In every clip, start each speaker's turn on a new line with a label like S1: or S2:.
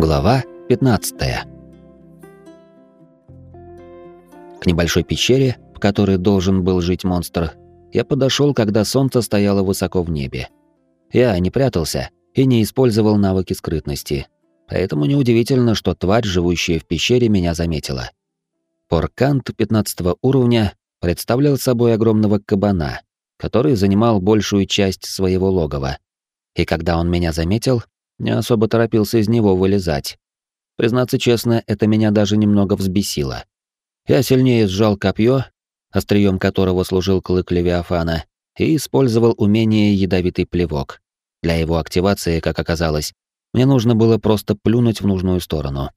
S1: Глава 15. К небольшой пещере, в которой должен был жить монстр, я подошел, когда солнце стояло высоко в небе. Я не прятался и не использовал навыки скрытности, поэтому неудивительно, что тварь, живущая в пещере, меня заметила. Поркант 15 уровня представлял собой огромного кабана, который занимал большую часть своего логова. И когда он меня заметил, не особо торопился из него вылезать. Признаться честно, это меня даже немного взбесило. Я сильнее сжал копье, острием которого служил клык Левиафана, и использовал умение ядовитый плевок. Для его активации, как оказалось, мне нужно было просто плюнуть в нужную сторону.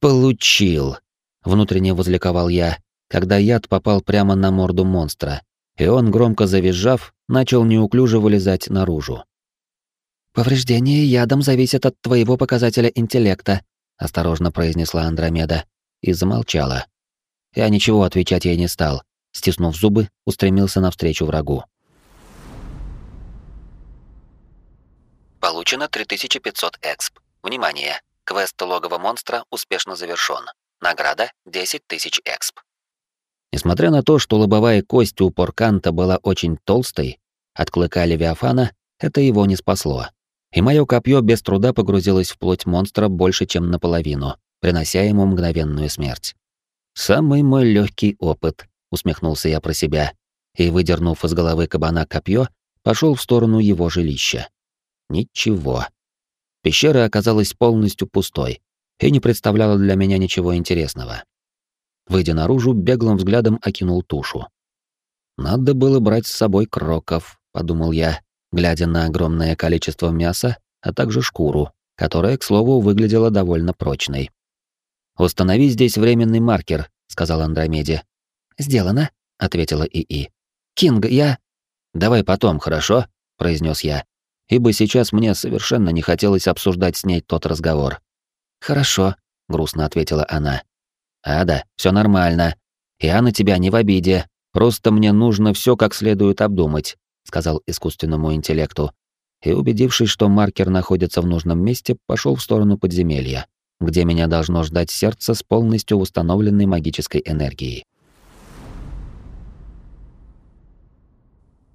S1: «Получил!» — внутренне возликовал я, когда яд попал прямо на морду монстра, и он, громко завизжав, начал неуклюже вылезать наружу. «Повреждение ядом зависит от твоего показателя интеллекта», — осторожно произнесла Андромеда и замолчала. Я ничего отвечать ей не стал, стиснув зубы, устремился навстречу врагу.
S2: Получено 3500 эксп. Внимание! Квест логово монстра успешно завершён. Награда 10 тысяч эксп.
S1: Несмотря на то, что лобовая кость у Порканта была очень толстой, от клыка Левиафана это его не спасло. И мое копье без труда погрузилось в плоть монстра больше, чем наполовину, принося ему мгновенную смерть. «Самый мой легкий опыт», — усмехнулся я про себя, и, выдернув из головы кабана копье, пошел в сторону его жилища. Ничего. Пещера оказалась полностью пустой и не представляла для меня ничего интересного. Выйдя наружу, беглым взглядом окинул тушу. «Надо было брать с собой кроков», — подумал я, глядя на огромное количество мяса, а также шкуру, которая, к слову, выглядела довольно прочной. «Установи здесь временный маркер», — сказал Андромеде. «Сделано», — ответила ИИ. «Кинг, я...» «Давай потом, хорошо?» — произнес я, ибо сейчас мне совершенно не хотелось обсуждать с ней тот разговор. «Хорошо», — грустно ответила она. «Ада, все нормально. Я на тебя не в обиде. Просто мне нужно все как следует обдумать», — сказал искусственному интеллекту. И, убедившись, что маркер находится в нужном месте, пошел в сторону подземелья где меня должно ждать сердце с полностью установленной магической энергией.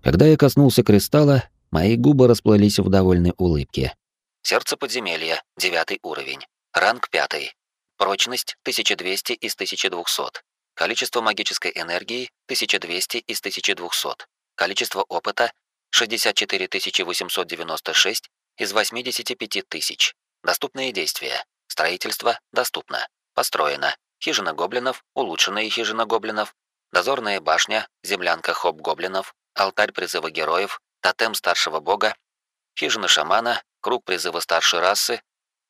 S1: Когда я коснулся кристалла, мои губы расплылись в довольной улыбке.
S2: Сердце подземелья, девятый уровень. Ранг пятый. Прочность 1200 из 1200. Количество магической энергии 1200 из 1200. Количество опыта 64 896 из 85 тысяч. Доступные действия. Строительство доступно. Построено. Хижина гоблинов, улучшенная хижина гоблинов, дозорная башня, землянка хоп-гоблинов, алтарь призыва героев, тотем старшего бога, хижина шамана, круг призыва старшей расы,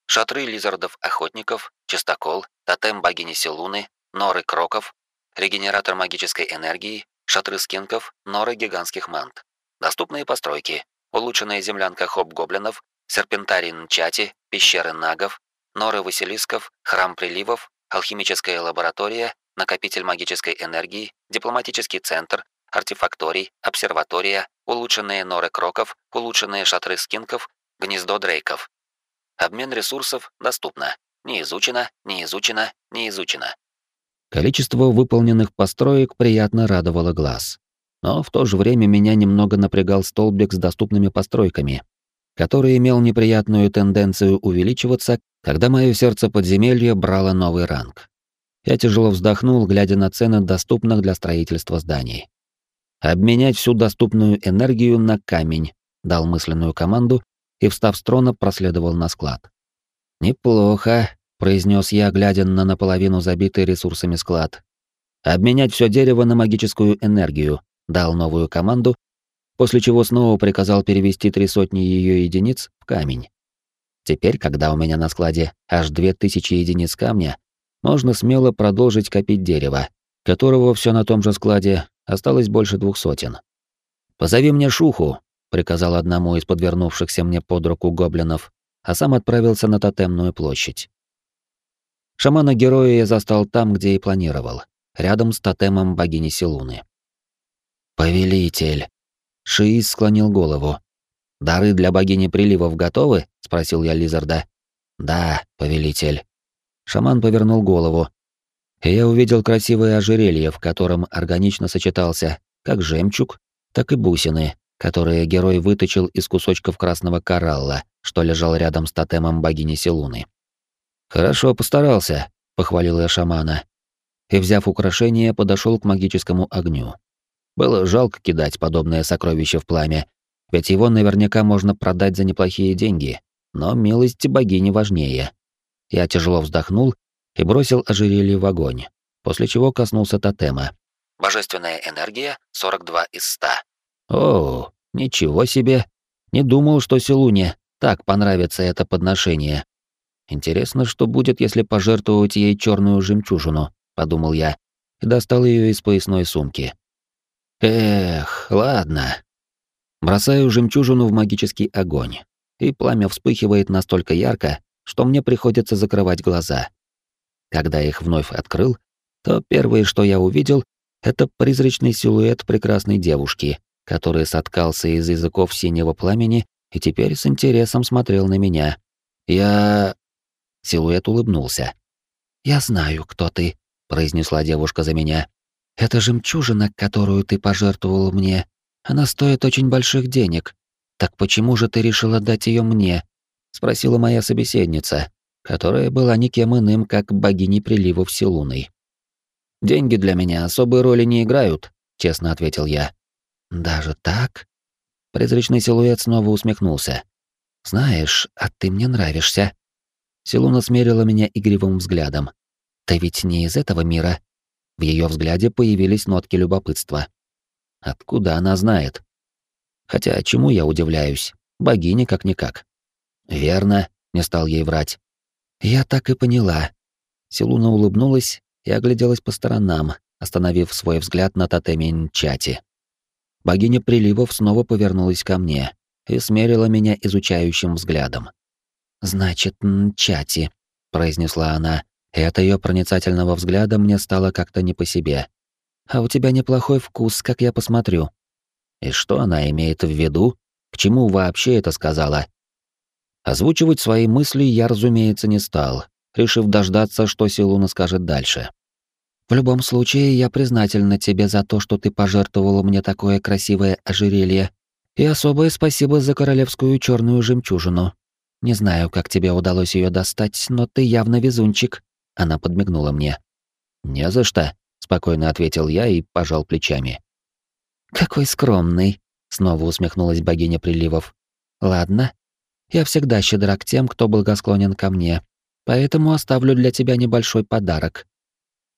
S2: шатры лизардов-охотников, чистокол, тотем богини Силуны, норы кроков, регенератор магической энергии, шатры скинков, норы гигантских мант. Доступные постройки. Улучшенная землянка хоп-гоблинов, серпентарий Нчати, пещеры нагов, норы Василисков, храм приливов, алхимическая лаборатория, накопитель магической энергии, дипломатический центр, артефакторий, обсерватория, улучшенные норы кроков, улучшенные шатры скинков, гнездо дрейков. Обмен ресурсов доступно. Не изучено, не изучено, не изучено.
S1: Количество выполненных построек приятно радовало глаз. Но в то же время меня немного напрягал столбик с доступными постройками, который имел неприятную тенденцию увеличиваться, когда мое сердце подземелья брало новый ранг. Я тяжело вздохнул, глядя на цены доступных для строительства зданий. «Обменять всю доступную энергию на камень», — дал мысленную команду и, встав с трона, проследовал на склад. «Неплохо», — произнес я, глядя на наполовину забитый ресурсами склад. «Обменять все дерево на магическую энергию», — дал новую команду после чего снова приказал перевести три сотни ее единиц в камень. Теперь, когда у меня на складе аж две тысячи единиц камня, можно смело продолжить копить дерево, которого все на том же складе осталось больше двух сотен. «Позови мне Шуху», — приказал одному из подвернувшихся мне под руку гоблинов, а сам отправился на тотемную площадь. Шамана-героя я застал там, где и планировал, рядом с тотемом богини Силуны. «Повелитель», Шиис склонил голову. «Дары для богини приливов готовы?» — спросил я Лизарда. Да, повелитель. Шаман повернул голову, и я увидел красивое ожерелье, в котором органично сочетался как жемчуг, так и бусины, которые герой выточил из кусочков красного коралла, что лежал рядом с тотемом богини Силуны. «Хорошо постарался», — похвалил я шамана. И, взяв украшение, подошел к магическому огню. Было жалко кидать подобное сокровище в пламя, ведь его наверняка можно продать за неплохие деньги, но милости богини важнее. Я тяжело вздохнул и бросил ожерелье в огонь, после чего коснулся тотема.
S2: Божественная энергия 42 из 100.
S1: О, ничего себе. Не думал, что Силуне так понравится это подношение. Интересно, что будет, если пожертвовать ей черную жемчужину, подумал я и достал ее из поясной сумки. Эх, ладно. Бросаю жемчужину в магический огонь, и пламя вспыхивает настолько ярко, что мне приходится закрывать глаза. Когда их вновь открыл, то первое, что я увидел, это призрачный силуэт прекрасной девушки, который соткался из языков синего пламени и теперь с интересом смотрел на меня. Я... Силуэт улыбнулся. «Я знаю, кто ты», — произнесла девушка за меня. «Это жемчужина, которую ты пожертвовал мне. Она стоит очень больших денег. Так почему же ты решила дать ее мне?» — спросила моя собеседница, которая была никем иным, как богиней приливов Силуной. «Деньги для меня особой роли не играют», — честно ответил я. «Даже так?» Призрачный силуэт снова усмехнулся. «Знаешь, а ты мне нравишься». Силуна смерила меня игривым взглядом. «Ты ведь не из этого мира?» В ее взгляде появились нотки любопытства. Откуда она знает? Хотя чему я удивляюсь? Богиня как-никак. «Верно», — не стал ей врать. «Я так и поняла». Силуна улыбнулась и огляделась по сторонам, остановив свой взгляд на тотеме Нчати. Богиня приливов снова повернулась ко мне и смерила меня изучающим взглядом. «Значит, Нчати», — произнесла она, и от ее проницательного взгляда мне стало как-то не по себе. «А у тебя неплохой вкус, как я посмотрю». И что она имеет в виду? К чему вообще это сказала? Озвучивать свои мысли я, разумеется, не стал, решив дождаться, что Силуна скажет дальше. В любом случае, я признательна тебе за то, что ты пожертвовала мне такое красивое ожерелье. И особое спасибо за королевскую черную жемчужину. Не знаю, как тебе удалось ее достать, но ты явно везунчик. Она подмигнула мне. Не за что, спокойно ответил я и пожал плечами. Какой скромный, снова усмехнулась богиня приливов. Ладно, я всегда щедра к тем, кто благосклонен ко мне, поэтому оставлю для тебя небольшой подарок.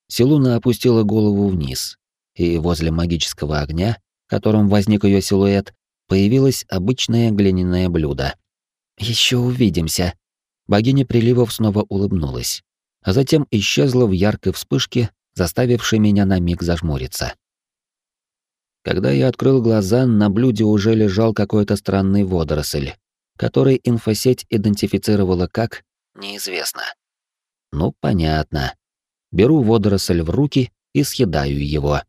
S1: Силуна опустила голову вниз, и возле магического огня, которым возник ее силуэт, появилось обычное глиняное блюдо. Еще увидимся. Богиня приливов снова улыбнулась, а затем исчезла в яркой вспышке, заставившей меня на миг зажмуриться. Когда я открыл глаза, на блюде уже лежал какой-то странный водоросль, который инфосеть идентифицировала как
S2: «неизвестно».
S1: Ну, понятно беру водоросль в руки и съедаю его.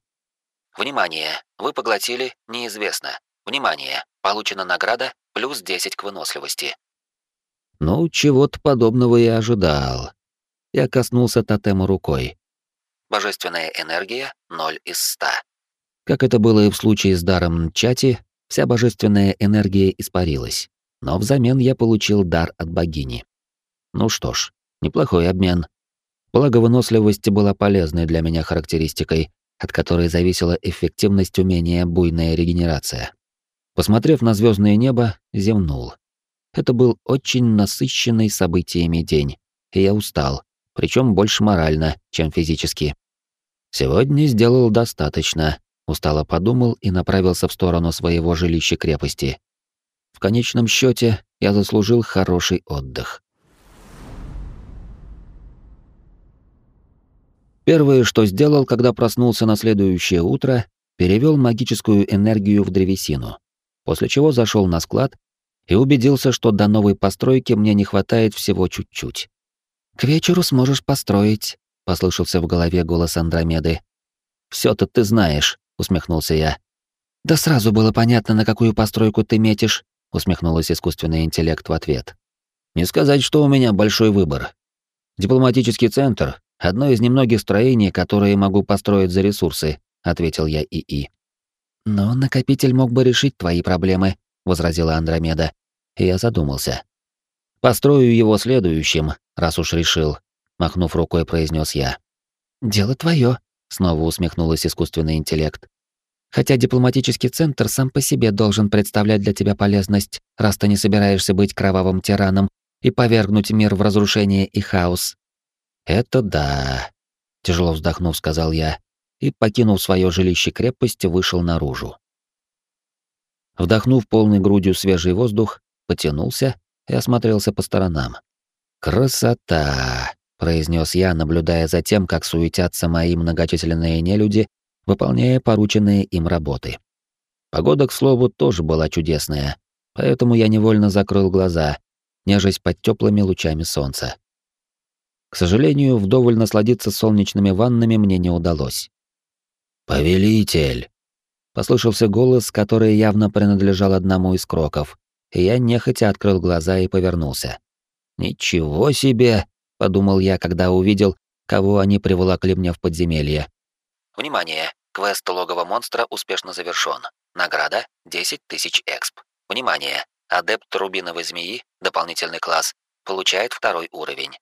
S2: Внимание! Вы поглотили неизвестно. Внимание! Получена награда плюс 10 к выносливости.
S1: Ну, чего-то подобного я ожидал. Я коснулся тотема рукой.
S2: Божественная энергия 0 из 100.
S1: Как это было и в случае с даром Чати, вся божественная энергия испарилась. Но взамен я получил дар от богини. Ну что ж, неплохой обмен. Благо выносливость была полезной для меня характеристикой, от которой зависела эффективность умения буйная регенерация. Посмотрев на звездное небо, зевнул. Это был очень насыщенный событиями день, и я устал, причем больше морально, чем физически. Сегодня сделал достаточно, устало подумал и направился в сторону своего жилища крепости. В конечном счете я заслужил хороший отдых. Первое, что сделал, когда проснулся на следующее утро, перевел магическую энергию в древесину, после чего зашел на склад и убедился, что до новой постройки мне не хватает всего чуть-чуть. «К вечеру сможешь построить», — послышался в голове голос Андромеды. «Всё-то ты знаешь», — усмехнулся я. «Да сразу было понятно, на какую постройку ты метишь», — усмехнулась искусственный интеллект в ответ. Не сказать, что у меня большой выбор. Дипломатический центр — одно из немногих строений, которые могу построить за ресурсы, ответил я ИИ.
S2: Но накопитель мог бы решить твои проблемы, возразила Андромеда.
S1: Я задумался. Построю его следующим, раз уж решил, махнув рукой, произнес я.
S2: Дело твое, снова усмехнулась искусственный интеллект. Хотя дипломатический центр сам по себе должен представлять для тебя полезность, раз ты не собираешься быть кровавым тираном и повергнуть мир в разрушение и хаос.
S1: Это да, тяжело вздохнув, сказал я и, покинув свое жилище крепость, вышел наружу. Вдохнув полной грудью свежий воздух, потянулся и осмотрелся по сторонам. «Красота!» — произнес я, наблюдая за тем, как суетятся мои многочисленные нелюди, выполняя порученные им работы. Погода, к слову, тоже была чудесная, поэтому я невольно закрыл глаза, нежесть под теплыми лучами солнца. К сожалению, вдоволь насладиться солнечными ваннами мне не удалось. «Повелитель!» Послышался голос, который явно принадлежал одному из кроков, и я нехотя открыл глаза и повернулся. «Ничего себе!» — подумал я, когда увидел, кого они приволокли мне в подземелье.
S2: «Внимание! Квест логово монстра успешно завершён. Награда — 10 тысяч эксп. Внимание! Адепт рубиновой змеи, дополнительный класс, получает второй уровень.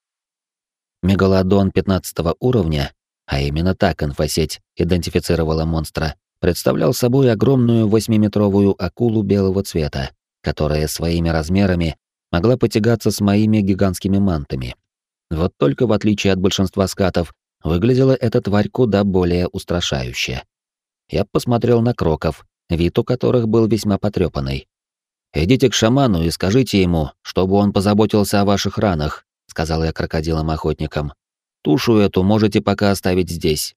S1: Мегалодон 15 уровня, а именно так инфосеть идентифицировала монстра, представлял собой огромную восьмиметровую акулу белого цвета, которая своими размерами могла потягаться с моими гигантскими мантами. Вот только в отличие от большинства скатов, выглядела эта тварь куда более устрашающе. Я посмотрел на кроков, вид у которых был весьма потрепанный. «Идите к шаману и скажите ему, чтобы он позаботился о ваших ранах», — сказал я крокодилам-охотникам. «Тушу эту можете пока оставить здесь».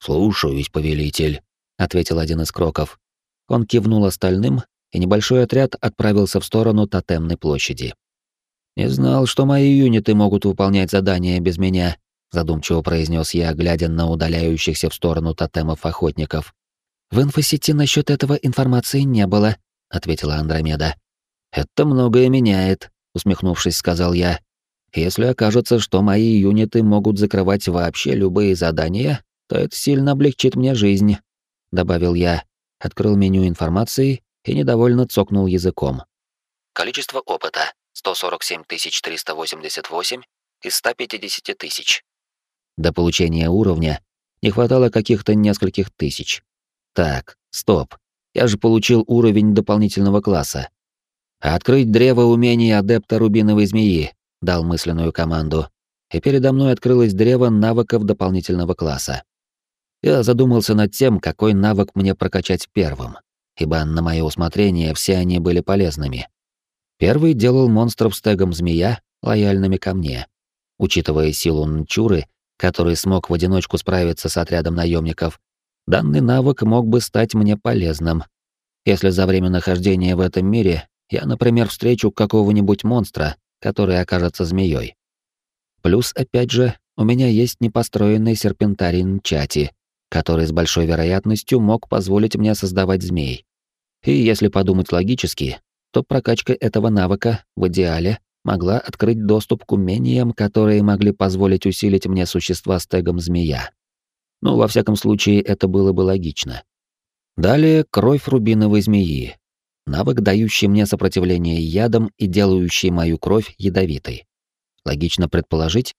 S1: «Слушаюсь, повелитель», ответил один из кроков. Он кивнул остальным, и небольшой отряд отправился в сторону тотемной площади. Не знал, что мои юниты могут выполнять задания без меня, задумчиво произнес я, глядя на удаляющихся в сторону тотемов охотников.
S2: В инфосети насчет этого информации не было, ответила Андромеда.
S1: Это многое меняет, усмехнувшись, сказал я. Если окажется, что мои юниты могут закрывать вообще любые задания, то это сильно облегчит мне жизнь добавил я, открыл меню информации и недовольно цокнул языком.
S2: Количество опыта 147 388 из 150 тысяч.
S1: До получения уровня не хватало каких-то нескольких тысяч. Так, стоп. Я же получил уровень дополнительного класса. Открыть древо умений адепта рубиновой змеи, дал мысленную команду. И передо мной открылось древо навыков дополнительного класса. Я задумался над тем, какой навык мне прокачать первым, ибо на мое усмотрение все они были полезными. Первый делал монстров с тегом змея лояльными ко мне. Учитывая силу Нчуры, который смог в одиночку справиться с отрядом наемников, данный навык мог бы стать мне полезным. Если за время нахождения в этом мире я, например, встречу какого-нибудь монстра, который окажется змеей. Плюс, опять же, у меня есть непостроенный серпентарий Нчати, который с большой вероятностью мог позволить мне создавать змей. И если подумать логически, то прокачка этого навыка в идеале могла открыть доступ к умениям, которые могли позволить усилить мне существа с тегом змея. Ну, во всяком случае, это было бы логично. Далее кровь рубиновой змеи. Навык, дающий мне сопротивление ядам и делающий мою кровь ядовитой. Логично предположить,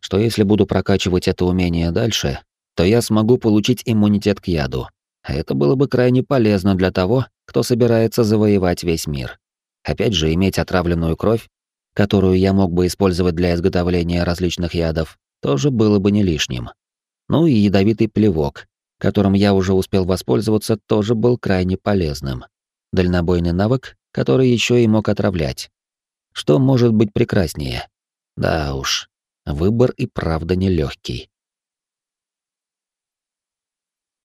S1: что если буду прокачивать это умение дальше, то я смогу получить иммунитет к яду. А это было бы крайне полезно для того, кто собирается завоевать весь мир. Опять же, иметь отравленную кровь, которую я мог бы использовать для изготовления различных ядов, тоже было бы не лишним. Ну и ядовитый плевок, которым я уже успел воспользоваться, тоже был крайне полезным. Дальнобойный навык, который еще и мог отравлять. Что может быть прекраснее? Да уж, выбор и правда нелегкий.